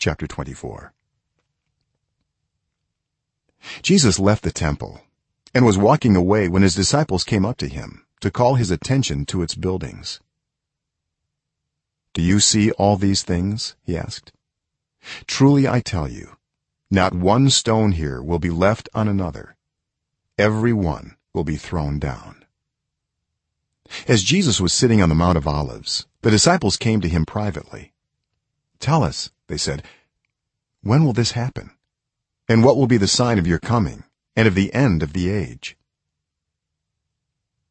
chapter 24 jesus left the temple and was walking away when his disciples came up to him to call his attention to its buildings. Do you see all these things? he asked. Truly i tell you not one stone here will be left on another. Every one will be thrown down. As jesus was sitting on the mount of olives the disciples came to him privately. Tell us they said when will this happen? And what will be the sign of your coming and of the end of the age?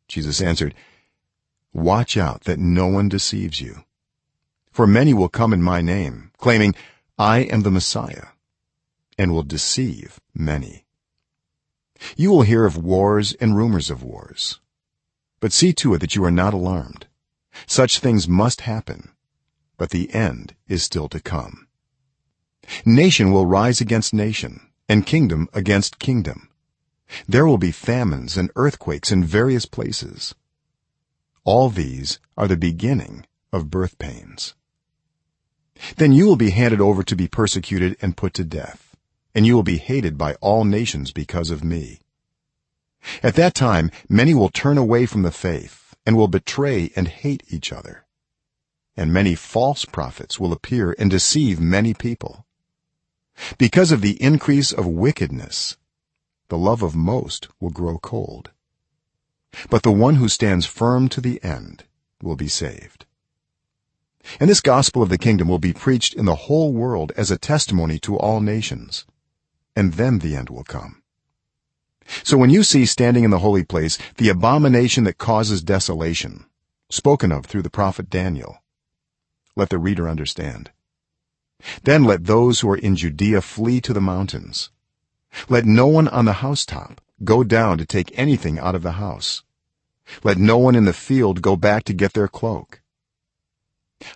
Jesus answered watch out that no one deceives you. For many will come in my name claiming i am the messiah and will deceive many. You will hear of wars and rumors of wars. But see to it that you are not alarmed. Such things must happen but the end is still to come nation will rise against nation and kingdom against kingdom. There will be famines and earthquakes in various places. All these are the beginning of birth pains. Then you will be handed over to be persecuted and put to death and you will be hated by all nations because of me. At that time many will turn away from the faith and will betray and hate each other. And many false prophets will appear and deceive many people because of the increase of wickedness the love of most will grow cold. But the one who stands firm to the end will be saved. And this gospel of the kingdom will be preached in the whole world as a testimony to all nations and then the end will come. So when you see standing in the holy place the abomination that causes desolation spoken of through the prophet daniel let the reader understand then let those who are in judea flee to the mountains. Let no one on the housetop go down to take anything out of the house. Let no one in the field go back to get their cloak.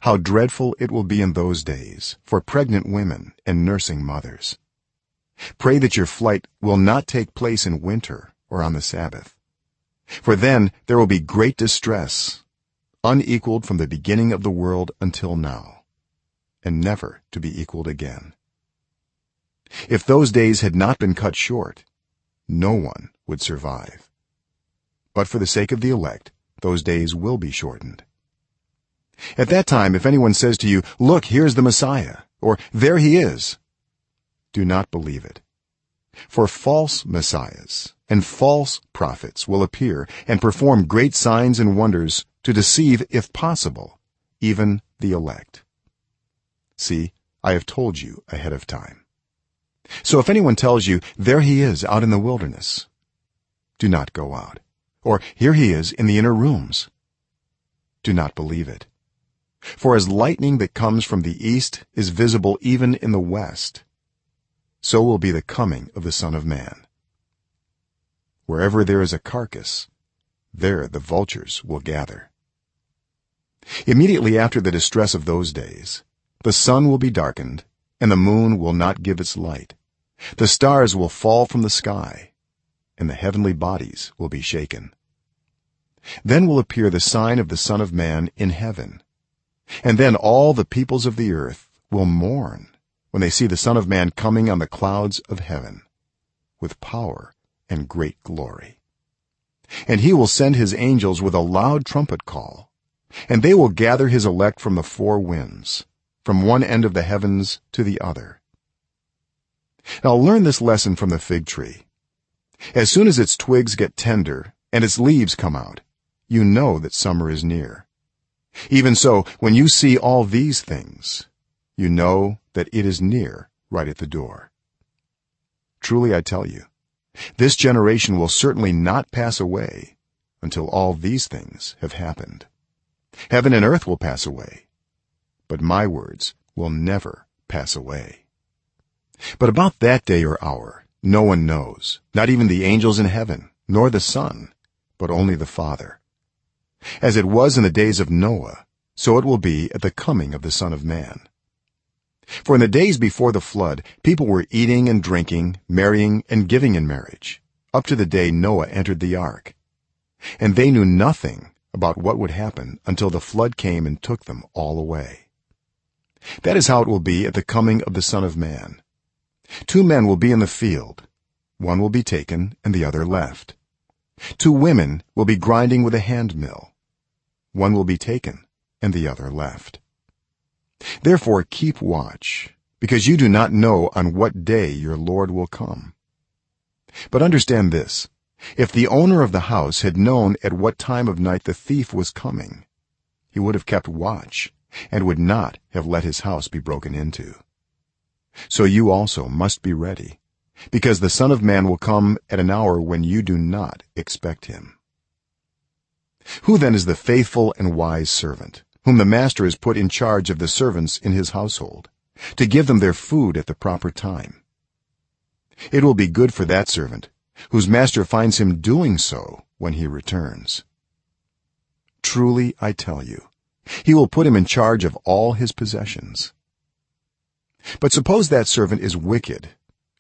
How dreadful it will be in those days for pregnant women and nursing mothers. Pray that your flight will not take place in winter or on the sabbath. For then there will be great distress unequaled from the beginning of the world until now and never to be equaled again. If those days had not been cut short no one would survive. But for the sake of the elect those days will be shortened. At that time if anyone says to you look here's the messiah or there he is do not believe it. For false messiahs and false prophets will appear and perform great signs and wonders to deceive if possible even the elect see i have told you ahead of time. So if anyone tells you there he is out in the wilderness do not go out. Or here he is in the inner rooms. Do not believe it. For as lightning that comes from the east is visible even in the west so will be the coming of the son of man. Wherever there is a carcass there the vultures will gather. Immediately after the distress of those days the sun will be darkened and the moon will not give its light. The stars will fall from the sky and the heavenly bodies will be shaken. Then will appear the sign of the son of man in heaven. And then all the peoples of the earth will mourn when they see the son of man coming on the clouds of heaven with power and great glory. And he will send his angels with a loud trumpet call and they will gather his elect from the four winds from one end of the heavens to the other. Now learn this lesson from the fig tree. As soon as its twigs get tender and its leaves come out you know that summer is near. Even so when you see all these things you know that it is near right at the door. Truly i tell you this generation will certainly not pass away until all these things have happened. Heaven and earth will pass away but my words will never pass away. But about that day or hour no one knows not even the angels in heaven nor the son but only the father. As it was in the days of noah so it will be at the coming of the son of man. For in the days before the flood people were eating and drinking marrying and giving in marriage up to the day noah entered the ark. And they knew nothing about what would happen until the flood came and took them all away that is how it will be at the coming of the son of man. Two men will be in the field. One will be taken and the other left. Two women will be grinding with a hand mill one will be taken and the other left. Therefore keep watch because you do not know on what day your lord will come. But understand this. If the owner of the house had known at what time of night the thief was coming he would have kept watch and would not have let his house be broken into. So you also must be ready because the son of man will come at an hour when you do not expect him. Who then is the faithful and wise servant whom the master has put in charge of the servants in his household to give them their food at the proper time? It will be good for that servant whose master finds him doing so when he returns. Truly i tell you he will put him in charge of all his possessions. But suppose that servant is wicked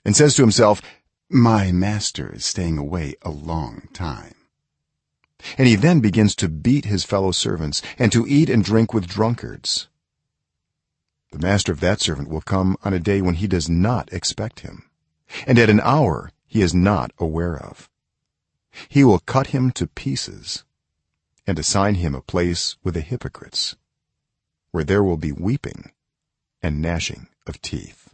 and says to himself my master is staying away a long time. And he then begins to beat his fellow servants and to eat and drink with drunkards. The master of that servant will come on a day when he does not expect him and at an hour he is not aware of. He will cut him to pieces and assign him a place with the hypocrites where there will be weeping and gnashing of teeth